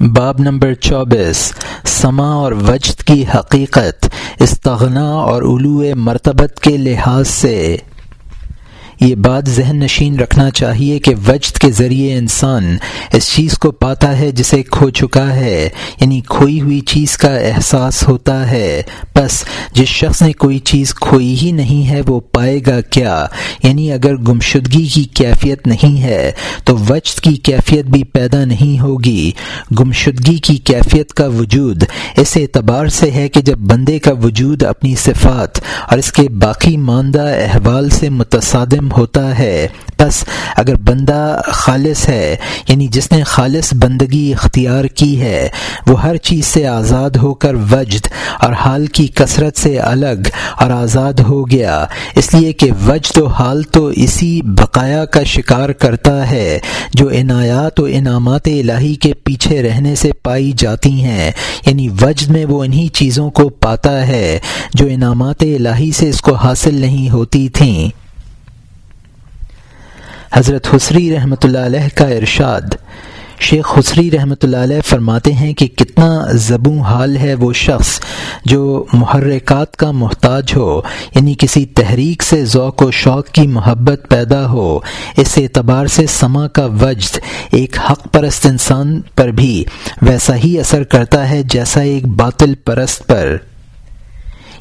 باب نمبر چوبیس سما اور وجد کی حقیقت، استغنا اور علو مرتبت کے لحاظ سے۔ یہ بات ذہن نشین رکھنا چاہیے کہ وجد کے ذریعے انسان اس چیز کو پاتا ہے جسے کھو چکا ہے یعنی کھوئی ہوئی چیز کا احساس ہوتا ہے۔ بس جس شخص نے کوئی چیز کھوئی ہی نہیں ہے، وہ پائے گا کیا؟ یعنی اگر گمشدگی کی کیفیت نہیں ہے، تو وجد کی کیفیت بھی پیدا نہیں ہوگی۔ گمشدگی کی کیفیت کا وجود اس اعتبار سے ہے کہ جب بندے کا وجود اپنی صفات اور اس کے باقی ماندہ احوال سے متصادم ہوتا ہے۔ بس اگر بندہ خالص ہے یعنی جس نے خالص بندگی اختیار کی ہے، وہ ہر چیز سے آزاد ہو کر وجد اور حال کی کثرت سے الگ اور آزاد ہو گیا۔ اس لیے کہ وجد و حال تو اسی بقایا کا شکار کرتا ہے جو عنایات و انعامات الہی کے پیچھے رہنے سے پائی جاتی ہیں۔ یعنی وجد میں وہ انہی چیزوں کو پاتا ہے جو انعامات الہی سے اس کو حاصل نہیں ہوتی تھیں۔ حضرت حسری رحمۃ اللہ علیہ کا ارشاد۔ شیخ خسری رحمۃ اللہ علیہ فرماتے ہیں کہ کتنا زبوں حال ہے وہ شخص جو محرکات کا محتاج ہو یعنی کسی تحریک سے ذوق و شوق کی محبت پیدا ہو، اس اعتبار سے سما کا وجد ایک حق پرست انسان پر بھی ویسا ہی اثر کرتا ہے جیسا ایک باطل پرست پر۔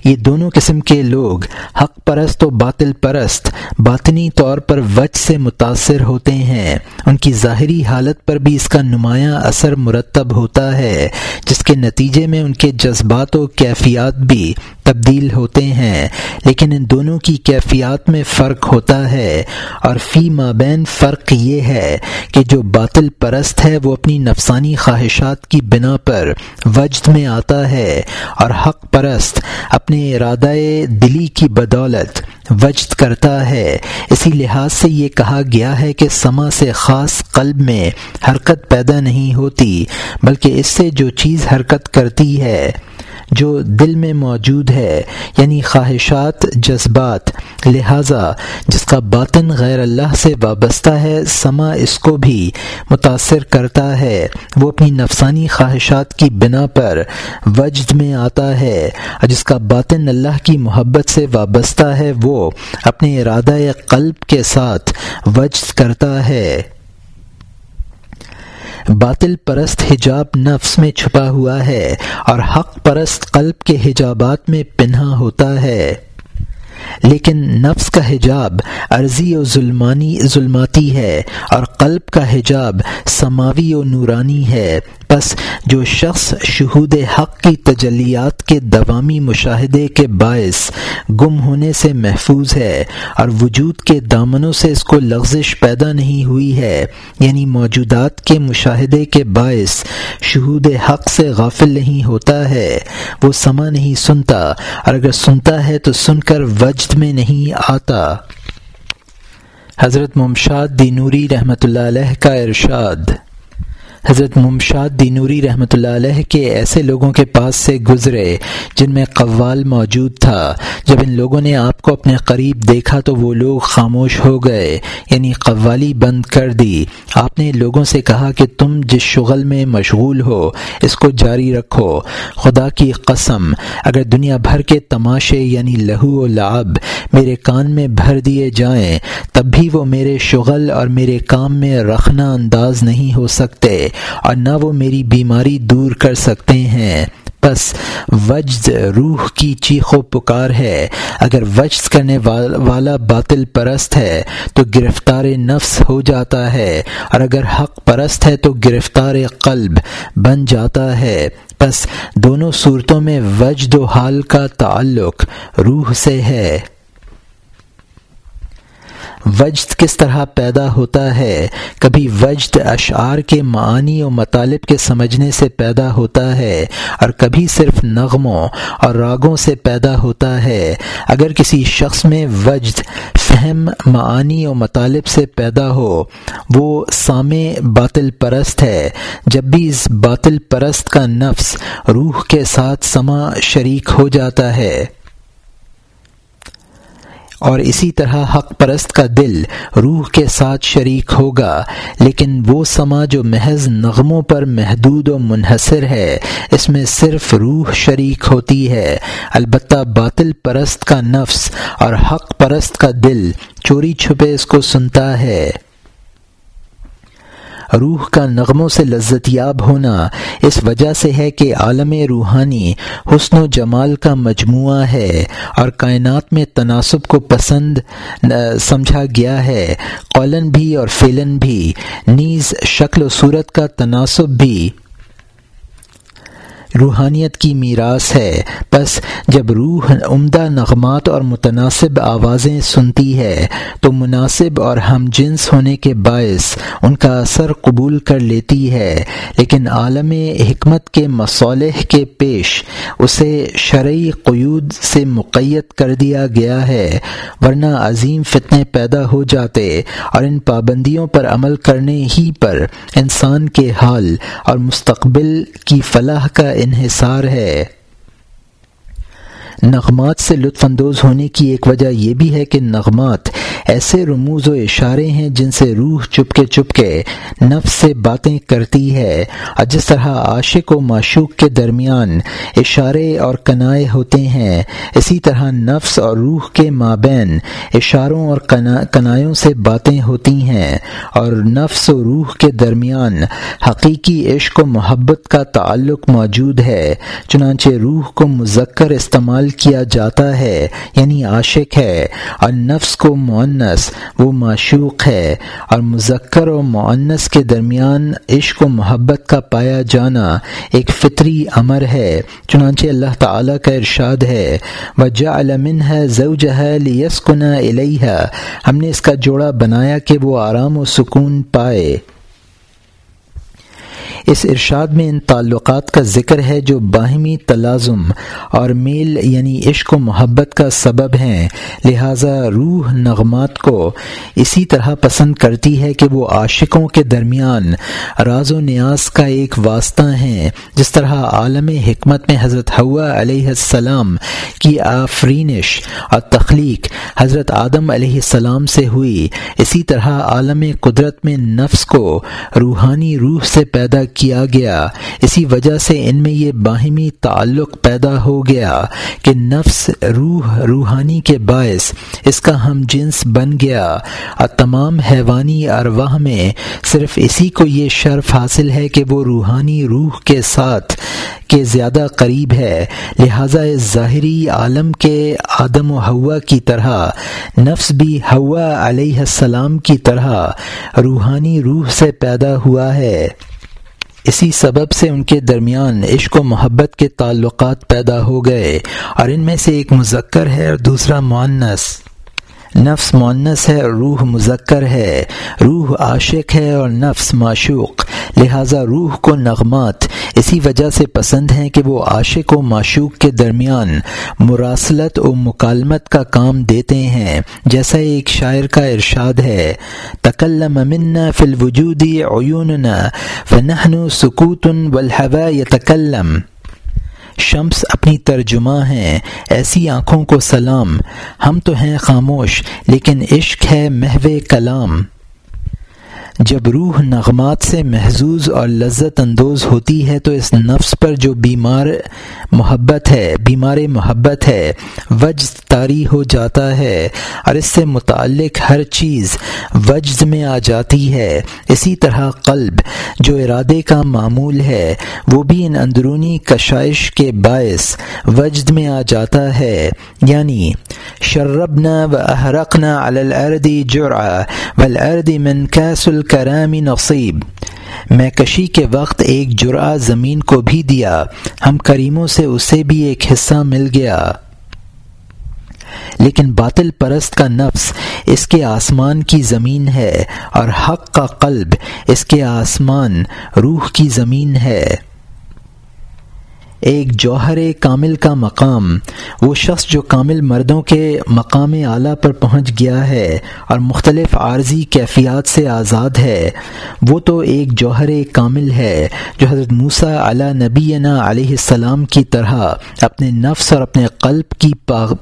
یہ دونوں قسم کے لوگ، حق پرست و باطل پرست، باطنی طور پر وجہ سے متاثر ہوتے ہیں۔ ان کی ظاہری حالت پر بھی اس کا نمایاں اثر مرتب ہوتا ہے، جس کے نتیجے میں ان کے جذبات و کیفیات بھی تبدیل ہوتے ہیں۔ لیکن ان دونوں کی کیفیات میں فرق ہوتا ہے۔ اور فی مابین فرق یہ ہے کہ جو باطل پرست ہے، وہ اپنی نفسانی خواہشات کی بنا پر وجد میں آتا ہے، اور حق پرست اپنے ارادہ دلی کی بدولت وجد کرتا ہے۔ اسی لحاظ سے یہ کہا گیا ہے کہ سما سے خاص قلب میں حرکت پیدا نہیں ہوتی، بلکہ اس سے جو چیز حرکت کرتی ہے۔ جو دل میں موجود ہے یعنی خواہشات، جذبات، لہذا جس کا باطن غیر اللہ سے وابستہ ہے، سما اس کو بھی متاثر کرتا ہے۔ وہ اپنی نفسانی خواہشات کی بنا پر وجد میں آتا ہے۔ اور جس کا باطن اللہ کی محبت سے وابستہ ہے، وہ اپنے ارادہ قلب کے ساتھ وجد کرتا ہے۔ باطل پرست حجاب نفس میں چھپا ہوا ہے اور حق پرست قلب کے حجابات میں پنہا ہوتا ہے۔ لیکن نفس کا حجاب عرضی و ظلمانی ظلماتی ہے اور قلب کا حجاب سماوی و نورانی ہے۔ بس جو شخص شہود حق کی تجلیات کے دوامی مشاہدے کے باعث گم ہونے سے محفوظ ہے اور وجود کے دامنوں سے اس کو لغزش پیدا نہیں ہوئی ہے یعنی موجودات کے مشاہدے کے باعث شہود حق سے غافل نہیں ہوتا ہے، وہ سما نہیں سنتا۔ اور اگر سنتا ہے تو سن کر وجد میں نہیں آتا۔ حضرت ممشاد دینوری رحمۃ اللہ علیہ کا ارشاد۔ حضرت ممشاد دینوری رحمۃ اللہ علیہ کے ایسے لوگوں کے پاس سے گزرے جن میں قوال موجود تھا۔ جب ان لوگوں نے آپ کو اپنے قریب دیکھا تو وہ لوگ خاموش ہو گئے یعنی قوالی بند کر دی۔ آپ نے لوگوں سے کہا کہ تم جس شغل میں مشغول ہو، اس کو جاری رکھو۔ خدا کی قسم، اگر دنیا بھر کے تماشے یعنی لہو و لعب میرے کان میں بھر دیے جائیں، تب بھی وہ میرے شغل اور میرے کام میں رکھنا انداز نہیں ہو سکتے۔ اور نہ وہ میری بیماری دور کر سکتے ہیں۔ بس وجد روح کی چیخ و پکار ہے۔ اگر وجد کرنے والا باطل پرست ہے تو گرفتار نفس ہو جاتا ہے۔ اور اگر حق پرست ہے تو گرفتار قلب بن جاتا ہے۔ بس دونوں صورتوں میں وجد و حال کا تعلق روح سے ہے۔ وجد کس طرح پیدا ہوتا ہے؟ کبھی وجد اشعار کے معنی و مطالب کے سمجھنے سے پیدا ہوتا ہے اور کبھی صرف نغموں اور راگوں سے پیدا ہوتا ہے۔ اگر کسی شخص میں وجد فہم، معانی و مطالب سے پیدا ہو، وہ سامع باطل پرست ہے۔ جب بھی اس باطل پرست کا نفس روح کے ساتھ سما شریک ہو جاتا ہے۔ اور اسی طرح حق پرست کا دل روح کے ساتھ شریک ہوگا، لیکن وہ سما جو محض نغموں پر محدود و منحصر ہے، اس میں صرف روح شریک ہوتی ہے۔ البتہ باطل پرست کا نفس اور حق پرست کا دل چوری چھپے اس کو سنتا ہے۔ روح کا نغموں سے لذت یاب ہونا اس وجہ سے ہے کہ عالم روحانی حسن و جمال کا مجموعہ ہے اور کائنات میں تناسب کو پسند سمجھا گیا ہے۔ قولن بھی اور فیلن بھی، نیز شکل و صورت کا تناسب بھی۔ روحانیت کی میراث ہے۔ بس جب روح عمدہ نغمات اور متناسب آوازیں سنتی ہے، تو مناسب اور ہم جنس ہونے کے باعث ان کا اثر قبول کر لیتی ہے۔ لیکن عالم حکمت کے مصالح کے پیش اسے شرعی قیود سے مقیت کر دیا گیا ہے، ورنہ عظیم فتنے پیدا ہو جاتے اور ان پابندیوں پر عمل کرنے ہی پر انسان کے حال اور مستقبل کی فلاح کا انحصار ہے۔ نغمات سے لطف اندوز ہونے کی ایک وجہ یہ بھی ہے کہ نغمات ایسے رموز و اشارے ہیں جن سے روح چپ کے چپ کے نفس سے باتیں کرتی ہے۔ اور جس طرح عاشق و معشوق کے درمیان اشارے اور کنائے ہوتے ہیں، اسی طرح نفس اور روح کے مابین اشاروں اور کنایوں سے باتیں ہوتی ہیں۔ اور نفس و روح کے درمیان حقیقی عشق و محبت کا تعلق موجود ہے، چنانچہ روح کو مذکر استعمال کیا جاتا ہے یعنی عاشق ہے، اور نفس کو معنس وہ معشوق ہے، اور مذکر و معنس کے درمیان عشق و محبت کا پایا جانا ایک فطری امر ہے۔ چنانچہ اللہ تعالیٰ کا ارشاد ہے وجہ علمن ہے زوج ہے لیسکن ہم نے اس کا جوڑا بنایا کہ وہ آرام و سکون پائے۔ اس ارشاد میں ان تعلقات کا ذکر ہے جو باہمی تلازم اور میل یعنی عشق و محبت کا سبب ہیں۔ لہذا روح نغمات کو اسی طرح پسند کرتی ہے کہ وہ عاشقوں کے درمیان راز و نیاز کا ایک واسطہ ہیں۔ جس طرح عالم حکمت میں حضرت ہوا علیہ السلام کی آفرینش اور تخلیق حضرت آدم علیہ السلام سے ہوئی، اسی طرح عالم قدرت میں نفس کو روحانی روح سے پیدا کیا گیا۔ اسی وجہ سے ان میں یہ باہمی تعلق پیدا ہو گیا کہ نفس روح روحانی کے باعث اس کا ہم جنس بن گیا۔ اور تمام حیوانی ارواح میں صرف اسی کو یہ شرف حاصل ہے کہ وہ روحانی روح کے ساتھ کے زیادہ قریب ہے۔ لہذا اس ظاہری عالم کے آدم و ہوا کی طرح، نفس بھی ہوا علیہ السلام کی طرح روحانی روح سے پیدا ہوا ہے۔ اسی سبب سے ان کے درمیان عشق و محبت کے تعلقات پیدا ہو گئے اور ان میں سے ایک مذکر ہے اور دوسرا معنس نفس معنس ہے اور روح مذکر ہے۔ روح عاشق ہے اور نفس معشوق۔ لہذا روح کو نغمات اسی وجہ سے پسند ہیں کہ وہ عاشق و معشوق کے درمیان مراسلت و مکالمت کا کام دیتے ہیں، جیسا ایک شاعر کا ارشاد ہے، تکلم منا فی الوجود عیوننا فنحن سکوت والہوا یتکلم. شمس اپنی ترجمہ ہیں، ایسی آنکھوں کو سلام، ہم تو ہیں خاموش، لیکن عشق ہے محو کلام. جب روح نغمات سے محظوظ اور لذت اندوز ہوتی ہے تو اس نفس پر جو بیمار محبت ہے، بیمار محبت ہے، وجز طاری ہو جاتا ہے اور اس سے متعلق ہر چیز وجز میں آ جاتی ہے۔ اسی طرح قلب جو ارادے کا معمول ہے، وہ بھی ان اندرونی کشائش کے باعث وجد میں آ جاتا ہے۔ یعنی شربنا و احرقنا علی الارض جرعا والارض من کیس کرامی نصیب۔ میں کشی کے وقت ایک جرا زمین کو بھی دیا۔ ہم کریموں سے اسے بھی ایک حصہ مل گیا۔ لیکن باطل پرست کا نفس اس کے آسمان کی زمین ہے اور حق کا قلب اس کے آسمان روح کی زمین ہے۔ ایک جوہر کامل کا مقام، وہ شخص جو کامل مردوں کے مقام اعلیٰ پر پہنچ گیا ہے اور مختلف عارضی کیفیات سے آزاد ہے۔ وہ تو ایک جوہر کامل ہے جو حضرت موسیٰ علیہ نبی علیہ السلام کی طرح اپنے نفس اور اپنے قلب کی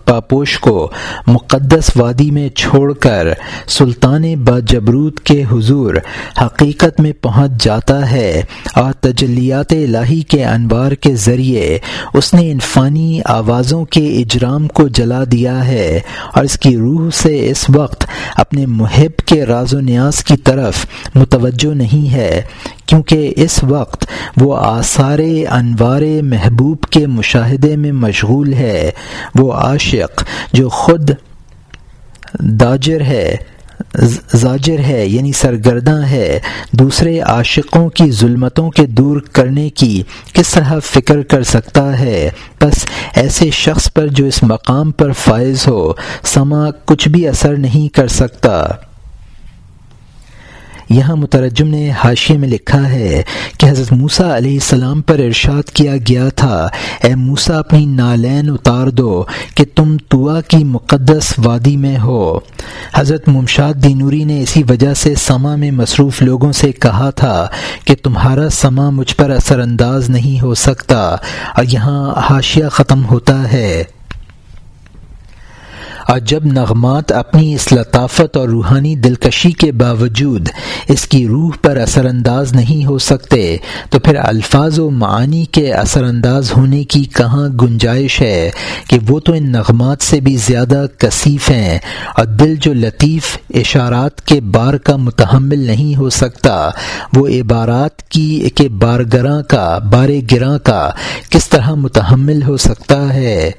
پاپوش کو مقدس وادی میں چھوڑ کر سلطان باجبروت کے حضور حقیقت میں پہنچ جاتا ہے اور تجلیات الہی کے انوار کے ذریعے اس نے انفانی آوازوں کے اجرام کو جلا دیا ہے اور اس کی روح سے اس وقت اپنے محب کے راز و نیاز کی طرف متوجہ نہیں ہے، کیونکہ اس وقت وہ آثار انوار محبوب کے مشاہدے میں مشغول ہے۔ وہ عاشق جو خود داجر ہے۔ زاجر ہے یعنی سرگرداں ہے، دوسرے عاشقوں کی ظلمتوں کے دور کرنے کی کس طرح فکر کر سکتا ہے؟ بس ایسے شخص پر جو اس مقام پر فائز ہو، سما کچھ بھی اثر نہیں کر سکتا۔ یہاں مترجم نے حاشیے میں لکھا ہے کہ حضرت موسیٰ علیہ السلام پر ارشاد کیا گیا تھا، اے موسا اپنی نالین اتار دو کہ تم توا کی مقدس وادی میں ہو۔ حضرت ممشاد دینوری نے اسی وجہ سے سما میں مصروف لوگوں سے کہا تھا کہ تمہارا سما مجھ پر اثر انداز نہیں ہو سکتا۔ اور یہاں حاشیہ ختم ہوتا ہے۔ اور جب نغمات اپنی اس لطافت اور روحانی دلکشی کے باوجود اس کی روح پر اثر انداز نہیں ہو سکتے، تو پھر الفاظ و معانی کے اثر انداز ہونے کی کہاں گنجائش ہے کہ وہ تو ان نغمات سے بھی زیادہ کثیف ہیں اور دل جو لطیف اشارات کے بار کا متحمل نہیں ہو سکتا، وہ عبارات کی کہ بارگراں کا بار گراں کا کس طرح متحمل ہو سکتا ہے؟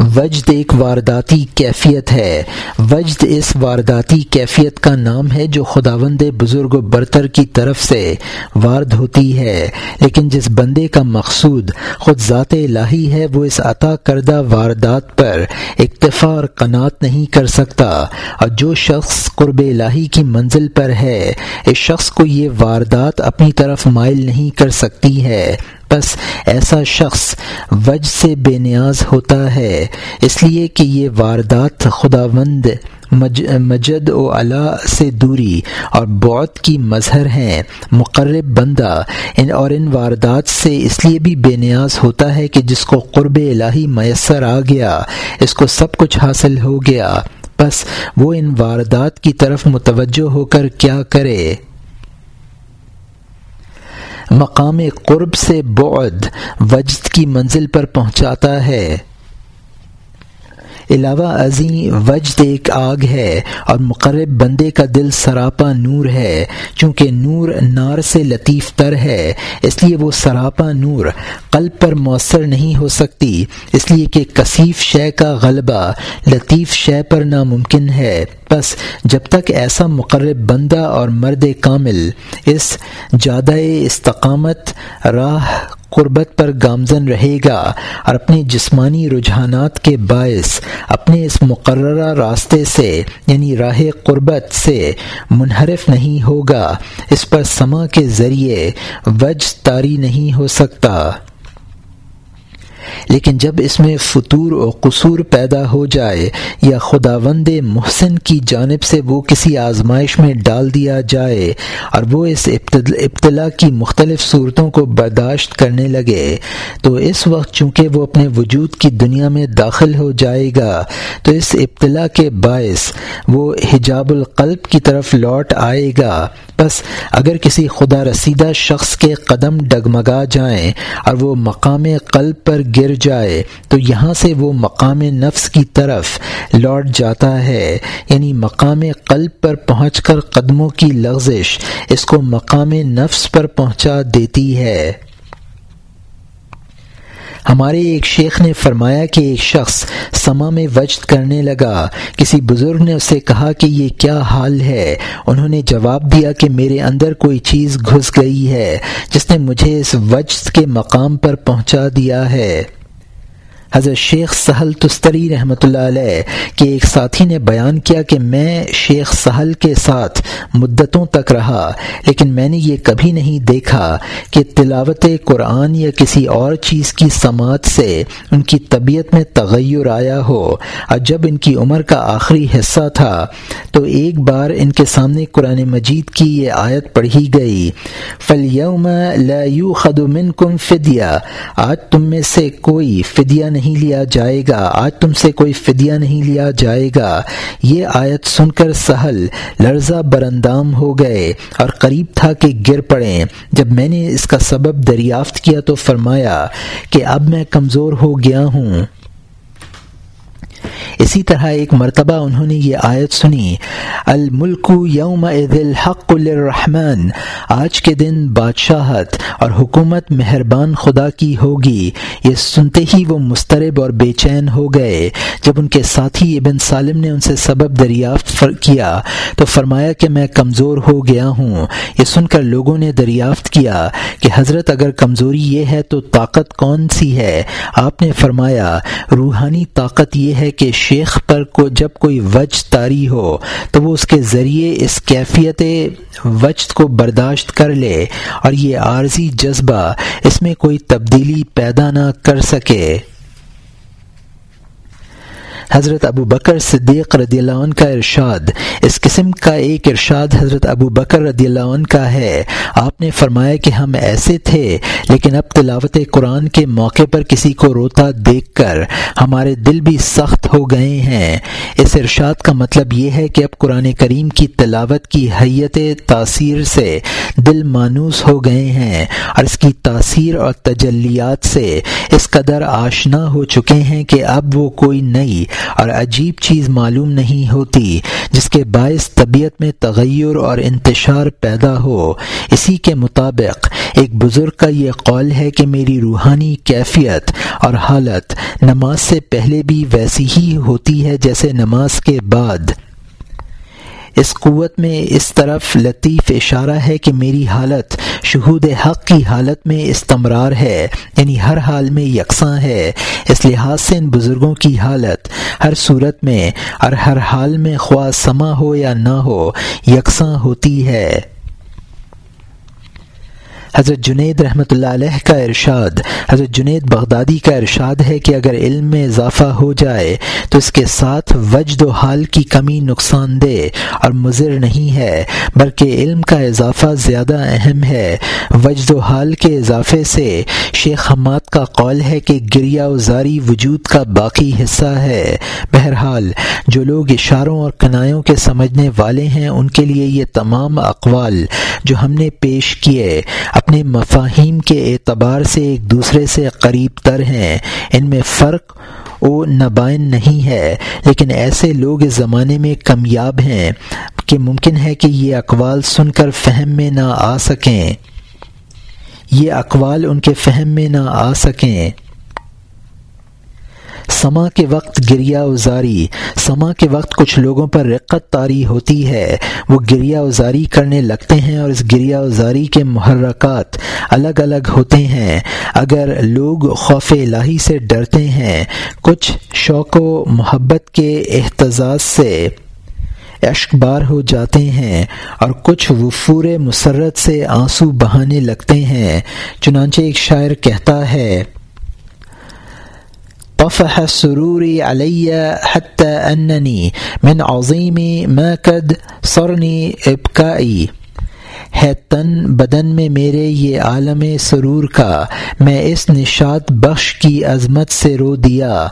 وجد ایک وارداتی کیفیت ہے۔ وجد اس وارداتی کیفیت کا نام ہے جو خداوند بزرگ و برتر کی طرف سے وارد ہوتی ہے۔ لیکن جس بندے کا مقصود خود ذات الہی ہے، وہ اس عطا کردہ واردات پر اکتفا اور قناط نہیں کر سکتا۔ اور جو شخص قرب الہی کی منزل پر ہے، اس شخص کو یہ واردات اپنی طرف مائل نہیں کر سکتی ہے۔ بس ایسا شخص وج سے بے نیاز ہوتا ہے۔ اس لیے کہ یہ واردات خدا مند مجد و علا سے دوری اور بہت کی مظہر ہیں۔ مقرب بندہ، ان اور ان واردات سے اس لیے بھی بے نیاز ہوتا ہے کہ جس کو قرب الہی میسر آ گیا، اس کو سب کچھ حاصل ہو گیا۔ بس وہ ان واردات کی طرف متوجہ ہو کر کیا کرے۔ مقام قرب سے بعد وجد کی منزل پر پہنچاتا ہے۔ علاوہ ازیں وجد ایک آگ ہے اور مقرب بندے کا دل سراپا نور ہے، چونکہ نور نار سے لطیف تر ہے، اس لیے وہ سراپا نور قلب پر مؤثر نہیں ہو سکتی، اس لیے کہ کثیف شے کا غلبہ لطیف شے پر ناممکن ہے۔ بس جب تک ایسا مقرب بندہ اور مرد کامل اس جادہ استقامت راہ قربت پر گامزن رہے گا اور اپنے جسمانی رجحانات کے باعث اپنے اس مقررہ راستے سے یعنی راہ قربت سے منحرف نہیں ہوگا۔ اس پر سما کے ذریعے وج تاری نہیں ہو سکتا۔ لیکن جب اس میں فطور و قصور پیدا ہو جائے یا خدا وند محسن کی جانب سے وہ کسی آزمائش میں ڈال دیا جائے اور وہ اس ابتلا کی مختلف صورتوں کو برداشت کرنے لگے، تو اس وقت چونکہ وہ اپنے وجود کی دنیا میں داخل ہو جائے گا، تو اس ابتلا کے باعث وہ حجاب القلب کی طرف لوٹ آئے گا۔ بس اگر کسی خدا رسیدہ شخص کے قدم ڈگمگا جائیں اور وہ مقام قلب پر گر جائے تو یہاں سے وہ مقام نفس کی طرف لوٹ جاتا ہے یعنی مقام قلب پر پہنچ کر قدموں کی لغزش اس کو مقام نفس پر پہنچا دیتی ہے۔ ہمارے ایک شیخ نے فرمایا کہ ایک شخص سما میں وجد کرنے لگا۔ کسی بزرگ نے اسے کہا کہ یہ کیا حال ہے؟ انہوں نے جواب دیا کہ میرے اندر کوئی چیز گھس گئی ہے، جس نے مجھے اس وجد کے مقام پر پہنچا دیا ہے۔ حضرت شیخ سہل تستری رحمۃ اللہ علیہ کے ایک ساتھی نے بیان کیا کہ میں شیخ سہل کے ساتھ مدتوں تک رہا، لیکن میں نے یہ کبھی نہیں دیکھا کہ تلاوت قرآن یا کسی اور چیز کی سماعت سے ان کی طبیعت میں تغیر آیا ہو۔ اور جب ان کی عمر کا آخری حصہ تھا، تو ایک بار ان کے سامنے قرآن مجید کی یہ آیت پڑھی گئی فلیوم لا یوخذ منکم فدیہ آج تم میں سے کوئی فدیہ نہیں۔ نہیں لیا جائے گا۔ آج تم سے کوئی فدیہ نہیں لیا جائے گا۔ یہ آیت سن کر سہل لرزہ برندام ہو گئے اور قریب تھا کہ گر پڑے جب میں نے اس کا سبب دریافت کیا تو فرمایا کہ اب میں کمزور ہو گیا ہوں۔ اسی طرح ایک مرتبہ انہوں نے یہ آیت سنی الملک یوم الحق للرحمن، آج کے دن بادشاہت اور حکومت مہربان خدا کی ہوگی۔ یہ سنتے ہی وہ مسترب اور بے چین ہو گئے۔ جب ان کے ساتھی ابن سالم نے ان سے سبب دریافت کیا، تو فرمایا کہ میں کمزور ہو گیا ہوں۔ یہ سن کر لوگوں نے دریافت کیا کہ حضرت اگر کمزوری یہ ہے تو طاقت کون سی ہے؟ آپ نے فرمایا، روحانی طاقت یہ ہے کہ شیخ پر کو جب کوئی وج تاری ہو، تو وہ اس کے ذریعے اس کیفیت وجد کو برداشت کر لے اور یہ عارضی جذبہ اس میں کوئی تبدیلی پیدا نہ کر سکے۔ حضرت ابو بکر صدیق رضی اللہ عنہ کا ارشاد۔ اس قسم کا ایک ارشاد حضرت ابو بکر رضی اللہ عنہ کا ہے۔ آپ نے فرمایا کہ ہم ایسے تھے، لیکن اب تلاوت قرآن کے موقع پر کسی کو روتا دیکھ کر ہمارے دل بھی سخت ہو گئے ہیں۔ اس ارشاد کا مطلب یہ ہے کہ اب قرآن کریم کی تلاوت کی حیت تاثیر سے دل مانوس ہو گئے ہیں اور اس کی تاثیر اور تجلیات سے اس قدر آشنا ہو چکے ہیں کہ اب وہ کوئی نئی اور عجیب چیز معلوم نہیں ہوتی جس کے باعث طبیعت میں تغیر اور انتشار پیدا ہو۔ اسی کے مطابق، ایک بزرگ کا یہ قول ہے کہ میری روحانی کیفیت اور حالت نماز سے پہلے بھی ویسی ہی ہوتی ہے جیسے نماز کے بعد۔ اس قوت میں اس طرف لطیف اشارہ ہے کہ میری حالت، شہود حق کی حالت میں استمرار ہے یعنی ہر حال میں یکساں ہے۔ اس لحاظ سے ان بزرگوں کی حالت، ہر صورت میں اور ہر حال میں خواہ سما ہو یا نہ ہو، یکساں ہوتی ہے۔ حضرت جنید رحمۃ اللہ علیہ کا ارشاد، حضرت جنید بغدادی کا ارشاد ہے کہ اگر علم میں اضافہ ہو جائے تو اس کے ساتھ وجد و حال کی کمی نقصان دہ اور مضر نہیں ہے، بلکہ علم کا اضافہ زیادہ اہم ہے۔ وجد و حال کے اضافے سے شیخ حماد کا قول ہے کہ گریا زاری وجود کا باقی حصہ ہے۔ بہرحال، جو لوگ اشاروں اور کنایوں کے سمجھنے والے ہیں، ان کے لیے یہ تمام اقوال جو ہم نے پیش کیے اپنے مفاہیم کے اعتبار سے ایک دوسرے سے قریب تر ہیں۔ ان میں فرق و نبائن نہیں ہے، لیکن ایسے لوگ اس زمانے میں کمیاب ہیں کہ ممکن ہے کہ یہ اقوال سن کر فہم میں نہ آ سکیں۔ یہ اقوال ان کے فہم میں نہ آ سکیں۔ سما کے وقت گریا ازاری سما کے وقت کچھ لوگوں پر رقت طاری ہوتی ہے۔ وہ گریا ازاری کرنے لگتے ہیں اور اس گریا ازاری کے محرکات الگ الگ ہوتے ہیں۔ اگر لوگ خوف الہی سے ڈرتے ہیں، کچھ شوق و محبت کے احتجاج سے اشک بار ہو جاتے ہیں اور کچھ وفور مسرت سے آنسو بہانے لگتے ہیں۔ چنانچہ ایک شاعر کہتا ہے طفح سروری علیہ حتى اننی من عظیم ما قد صرنی ابکائی ہے تن بدن میں میرے یہ عالم سرور کا میں اس نشات بخش کی عظمت سے رو دیا۔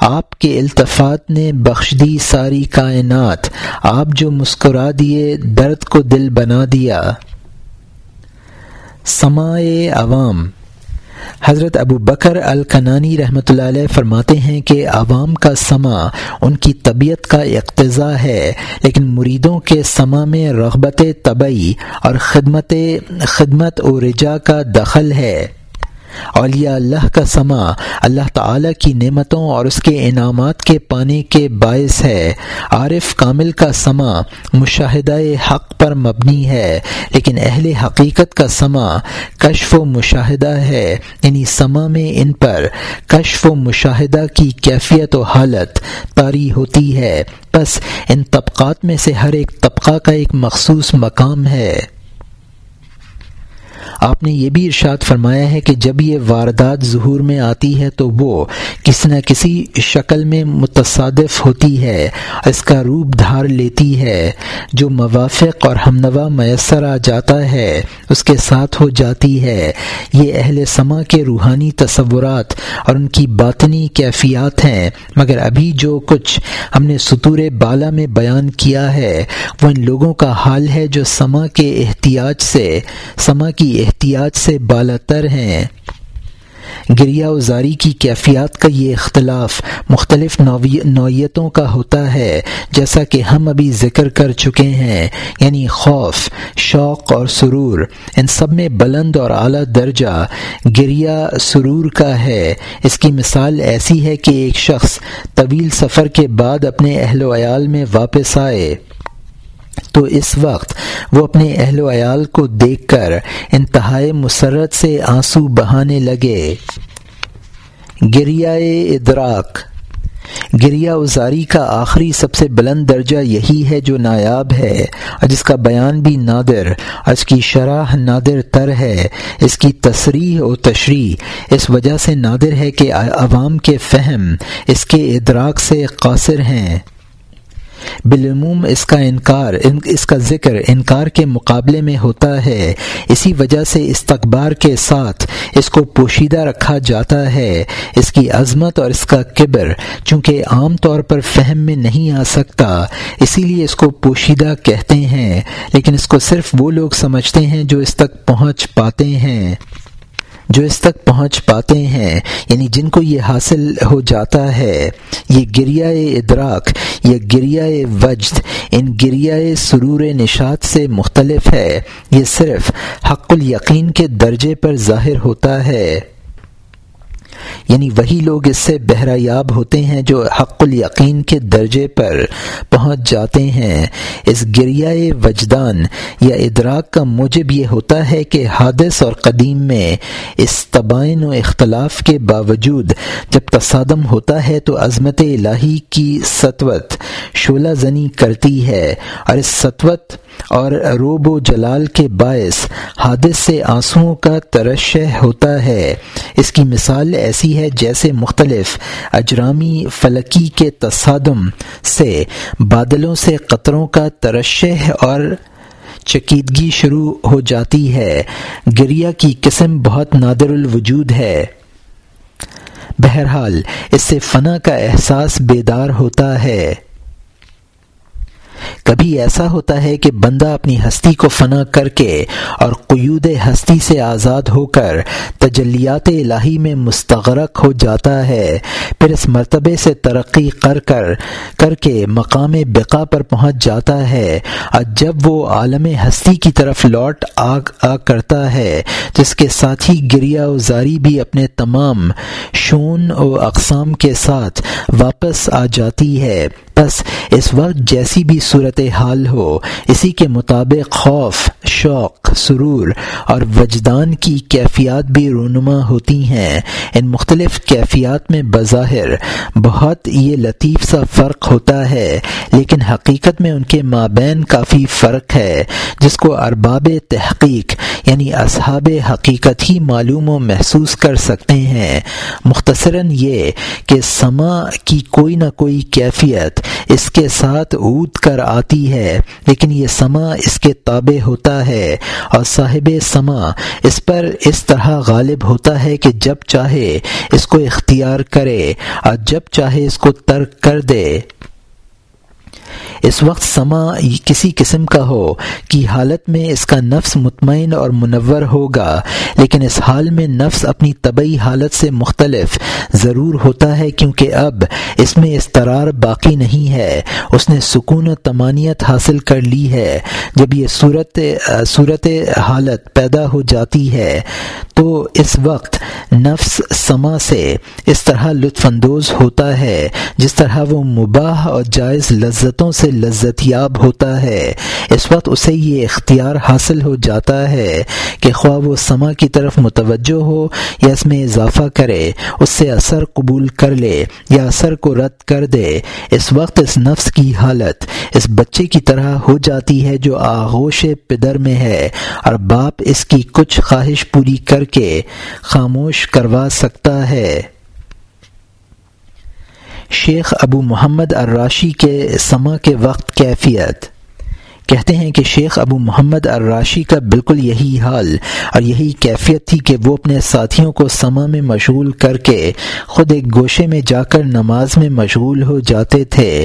آپ کے التفات نے بخش دی ساری کائنات۔ آپ جو مسکرا دیے درد کو دل بنا دیا۔ سمائے عوام حضرت ابو بکر الکنانی رحمۃ اللہ علیہ فرماتے ہیں کہ عوام کا سما ان کی طبیعت کا اقتضا ہے، لیکن مریدوں کے سما میں رغبت طبعی اور خدمت خدمت و رجا کا دخل ہے۔ اولیاء اللہ کا سما، اللہ تعالی کی نعمتوں اور اس کے انعامات کے پانے کے باعث ہے۔ عارف کامل کا سما مشاہدہ حق پر مبنی ہے، لیکن اہل حقیقت کا سما کشف و مشاہدہ ہے۔ یعنی سما میں ان پر کشف و مشاہدہ کی کیفیت و حالت طاری ہوتی ہے۔ بس ان طبقات میں سے ہر ایک طبقہ کا ایک مخصوص مقام ہے۔ آپ نے یہ بھی ارشاد فرمایا ہے کہ جب یہ واردات ظہور میں آتی ہے تو وہ کسی نہ کسی شکل میں متصادف ہوتی ہے، اس کا روپ دھار لیتی ہے۔ جو موافق اور ہمنوا میسر آ جاتا ہے، اس کے ساتھ ہو جاتی ہے۔ یہ اہل سما کے روحانی تصورات اور ان کی باطنی کیفیات ہیں۔ مگر ابھی جو کچھ ہم نے سطور بالا میں بیان کیا ہے، وہ ان لوگوں کا حال ہے جو سما کے احتیاط سے سما کی احتیاط سے بالا تر ہیں۔ گریا ازاری کی کیفیات کا یہ اختلاف مختلف نوعیتوں کا ہوتا ہے، جیسا کہ ہم ابھی ذکر کر چکے ہیں۔ یعنی خوف، شوق اور سرور، ان سب میں بلند اور اعلیٰ درجہ گریا سرور کا ہے۔ اس کی مثال ایسی ہے کہ ایک شخص طویل سفر کے بعد اپنے اہل و عیال میں واپس آئے۔ تو اس وقت وہ اپنے اہل و عیال کو دیکھ کر انتہائی مسرت سے آنسو بہانے لگے۔ گریائے ادراک۔ گریا ازاری کا آخری سب سے بلند درجہ یہی ہے جو نایاب ہے۔ اور جس کا بیان بھی نادر، اور اس کی شرح نادر تر ہے۔ اس کی تصریح و تشریح اس وجہ سے نادر ہے کہ عوام کے فہم اس کے ادراک سے قاصر ہیں۔ بالعموم اس کا انکار اس کا ذکر انکار کے مقابلے میں ہوتا ہے۔ اسی وجہ سے استقبار کے ساتھ اس کو پوشیدہ رکھا جاتا ہے۔ اس کی عظمت اور اس کا کبر چونکہ عام طور پر فہم میں نہیں آ سکتا، اسی لیے اس کو پوشیدہ کہتے ہیں۔ لیکن اس کو صرف وہ لوگ سمجھتے ہیں جو اس تک پہنچ پاتے ہیں۔ جو اس تک پہنچ پاتے ہیں یعنی جن کو یہ حاصل ہو جاتا ہے، یہ گریہ ادراک یا گریہ وجد، ان گریہ سرور نشات سے مختلف ہے۔ یہ صرف حق الیقین کے درجے پر ظاہر ہوتا ہے۔ یعنی وہی لوگ اس سے بہرایاب ہوتے ہیں جو حق الیقین کے درجے پر پہنچ جاتے ہیں۔ اس گریائے وجدان یا ادراک کا موجب یہ ہوتا ہے کہ حادث اور قدیم میں اس تباین و اختلاف کے باوجود جب تصادم ہوتا ہے تو عظمت الہی کی سطوت شولہ زنی کرتی ہے اور اس سطوت اور روب و جلال کے باعث حادث سے آنسوؤں کا ترشح ہوتا ہے۔ اس کی مثال ایسی ہے جیسے مختلف اجرامی فلکی کے تصادم سے بادلوں سے قطروں کا ترشح اور چکیدگی شروع ہو جاتی ہے۔ گریا کی قسم بہت نادر الوجود ہے۔ بہرحال، اس سے فنا کا احساس بیدار ہوتا ہے۔ کبھی ایسا ہوتا ہے کہ بندہ اپنی ہستی کو فنا کر کے اور قیود ہستی سے آزاد ہو کر تجلیات الہی میں مستغرق ہو جاتا ہے، پھر اس مرتبے سے ترقی کر کر کر کے مقام بقا پر پہنچ جاتا ہے۔ اور جب وہ عالم ہستی کی طرف لوٹ آگ، آ کرتا ہے، جس کے ساتھ ہی گریا و زاری بھی اپنے تمام شون و اقسام کے ساتھ واپس آ جاتی ہے۔ بس اس وقت جیسی بھی صورت حال ہو، اسی کے مطابق خوف، شوق، سرور اور وجدان کی کیفیات بھی رونما ہوتی ہیں۔ ان مختلف کیفیات میں بظاہر بہت یہ لطیف سا فرق ہوتا ہے، لیکن حقیقت میں ان کے مابین کافی فرق ہے، جس کو ارباب تحقیق یعنی اصحاب حقیقت ہی معلوم و محسوس کر سکتے ہیں۔ مختصراً یہ کہ سما کی کوئی نہ کوئی کیفیت اس کے ساتھ اود کر آتی ہے، لیکن یہ سما اس کے تابع ہوتا ہے اور صاحب سما اس پر اس طرح غالب ہوتا ہے کہ جب چاہے اس کو اختیار کرے اور جب چاہے اس کو ترک کر دے۔ اس وقت سما کسی قسم کا ہو کہ حالت میں اس کا نفس مطمئن اور منور ہوگا، لیکن اس حال میں نفس اپنی طبعی حالت سے مختلف ضرور ہوتا ہے کیونکہ اب اس میں استرار باقی نہیں ہے۔ اس نے سکون و تمانیت حاصل کر لی ہے۔ جب یہ صورت صورت حالت پیدا ہو جاتی ہے، تو اس وقت نفس سما سے اس طرح لطف اندوز ہوتا ہے، جس طرح وہ مباح اور جائز لذت لذتوں سے لذت یاب ہوتا ہے۔ اس وقت اسے یہ اختیار حاصل ہو جاتا ہے کہ خواہ وہ سما کی طرف متوجہ ہو یا اس میں اضافہ کرے، اس سے اثر قبول کر لے یا اثر کو رد کر دے۔ اس وقت اس نفس کی حالت اس بچے کی طرح ہو جاتی ہے جو آغوش پدر میں ہے اور باپ اس کی کچھ خواہش پوری کر کے خاموش کروا سکتا ہے۔ شیخ ابو محمد الراشی کے سما کے وقت کیفیت۔ کہتے ہیں کہ شیخ ابو محمد الراشی کا بالکل یہی حال اور یہی کیفیت تھی کہ وہ اپنے ساتھیوں کو سما میں مشغول کر کے خود ایک گوشے میں جا کر نماز میں مشغول ہو جاتے تھے۔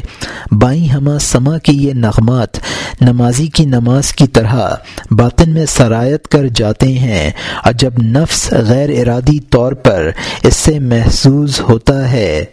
بائیں ہما سما کے یہ نغمات نمازی کی نماز کی طرح باطن میں سرایت کر جاتے ہیں اور جب نفس غیر ارادی طور پر اس سے محسوس ہوتا ہے۔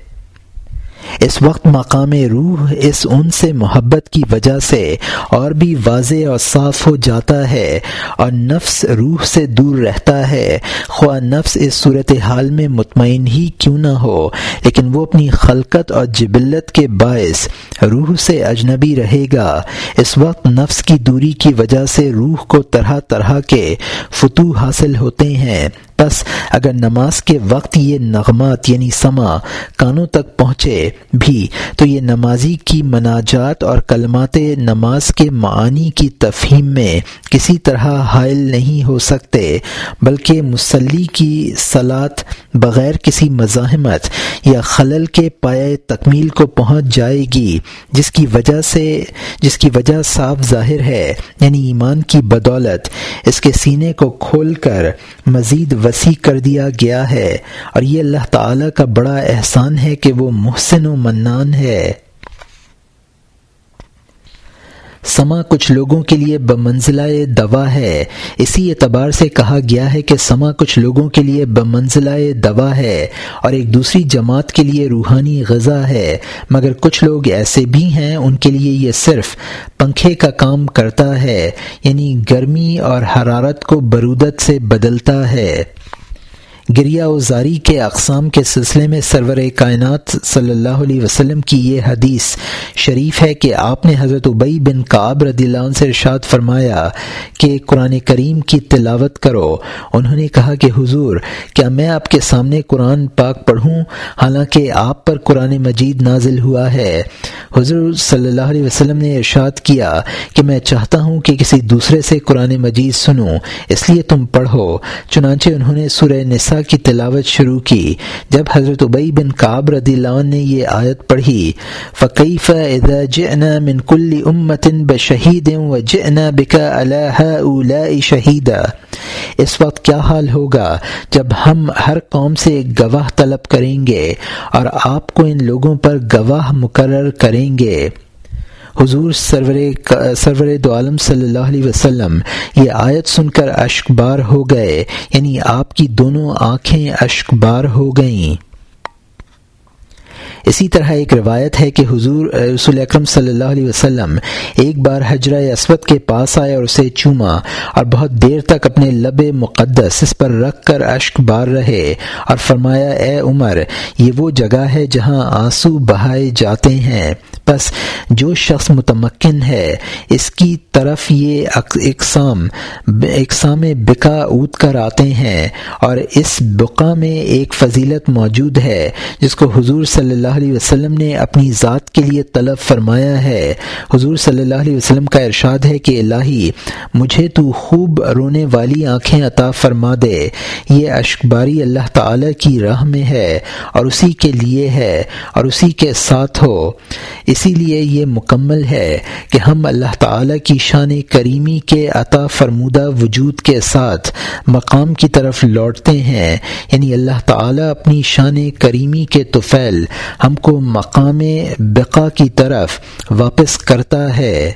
اس وقت مقام روح اس ان سے محبت کی وجہ سے اور بھی واضح اور صاف ہو جاتا ہے اور نفس روح سے دور رہتا ہے۔ خواہ نفس اس صورت حال میں مطمئن ہی کیوں نہ ہو، لیکن وہ اپنی خلقت اور جبلت کے باعث روح سے اجنبی رہے گا۔ اس وقت نفس کی دوری کی وجہ سے روح کو طرح طرح کے فتو حاصل ہوتے ہیں۔ بس اگر نماز کے وقت یہ نغمات یعنی سما کانوں تک پہنچے بھی، تو یہ نمازی کی مناجات اور کلمات نماز کے معانی کی تفہیم میں کسی طرح حائل نہیں ہو سکتے، بلکہ مسلی کی سلاد بغیر کسی مزاحمت یا خلل کے پائے تکمیل کو پہنچ جائے گی، جس کی وجہ سے، جس کی وجہ صاف ظاہر ہے یعنی ایمان کی بدولت، اس کے سینے کو کھول کر مزید وسیع کر دیا گیا ہے اور یہ اللہ تعالی کا بڑا احسان ہے کہ وہ محسن و منان ہے۔ سما کچھ لوگوں کے لیے بمنزلہ دوا ہے۔ اسی اعتبار سے کہا گیا ہے کہ سما کچھ لوگوں کے لیے بمنزلہ دوا ہے اور ایک دوسری جماعت کے لیے روحانی غذا ہے۔ مگر کچھ لوگ ایسے بھی ہیں، ان کے لیے یہ صرف پنکھے کا کام کرتا ہے یعنی گرمی اور حرارت کو برودت سے بدلتا ہے۔ گریا و زاری کے اقسام کے سلسلے میں سرور کائنات صلی اللہ علیہ وسلم کی یہ حدیث شریف ہے کہ آپ نے حضرت ابئی بن قاب رضی اللہ عنہ سے ارشاد فرمایا کہ قرآن کریم کی تلاوت کرو۔ انہوں نے کہا کہ حضور، کیا میں آپ کے سامنے قرآن پاک پڑھوں؟ حالانکہ آپ پر قرآن مجید نازل ہوا ہے۔ حضور صلی اللہ علیہ وسلم نے ارشاد کیا کہ میں چاہتا ہوں کہ کسی دوسرے سے قرآن مجید سنوں، اس لیے تم پڑھو۔ چنانچہ انہوں نے سورہ نساء کی تلاوت شروع کی۔ جب حضرت عبی بن قاب رضی اللہ عنہ نے یہ آیت پڑھی فقیف اذا جئنا من کل امت بشہید و جئنا بکا علی هؤلاء شہیدا اس وقت کیا حال ہوگا؟ جب ہم ہر قوم سے گواہ طلب کریں گے اور آپ کو ان لوگوں پر گواہ مقرر کریں گے۔ حضور سرور سرور دو عالم صلی اللہ علیہ وسلم، یہ آیت سن کر اشک بار ہو گئے یعنی آپ کی دونوں آنکھیں اشک بار ہو گئیں۔ اسی طرح ایک روایت ہے کہ حضور رسول اکرم صلی اللہ علیہ وسلم ایک بار حجرہ اسود کے پاس آئے اور اسے چوما اور بہت دیر تک اپنے لب مقدس اس پر رکھ کر اشک بار رہے اور فرمایا، اے عمر، یہ وہ جگہ ہے جہاں آنسو بہائے جاتے ہیں۔ بس جو شخص متمکن ہے، اس کی طرف یہ اقسام اقسام بکا اود کر آتے ہیں اور اس بقا میں ایک فضیلت موجود ہے، جس کو حضور صلی اللہ اللہ علیہ وسلم نے اپنی ذات کے لیے طلب فرمایا ہے۔ حضور صلی اللہ علیہ وسلم کا ارشاد ہے کہ الہی، مجھے تو خوب رونے والی آنکھیں عطا فرما دے۔ یہ اشکباری اللہ تعالی کی راہ میں ہے اور اسی کے لیے ہے اور اسی کے ساتھ ہو۔ اسی لیے یہ مکمل ہے کہ ہم اللہ تعالی کی شان کریمی کے عطا فرمودہ وجود کے ساتھ مقام کی طرف لوٹتے ہیں۔ یعنی اللہ تعالی اپنی شان کریمی کے توفیل ہم کو مقام بقا کی طرف واپس کرتا ہے۔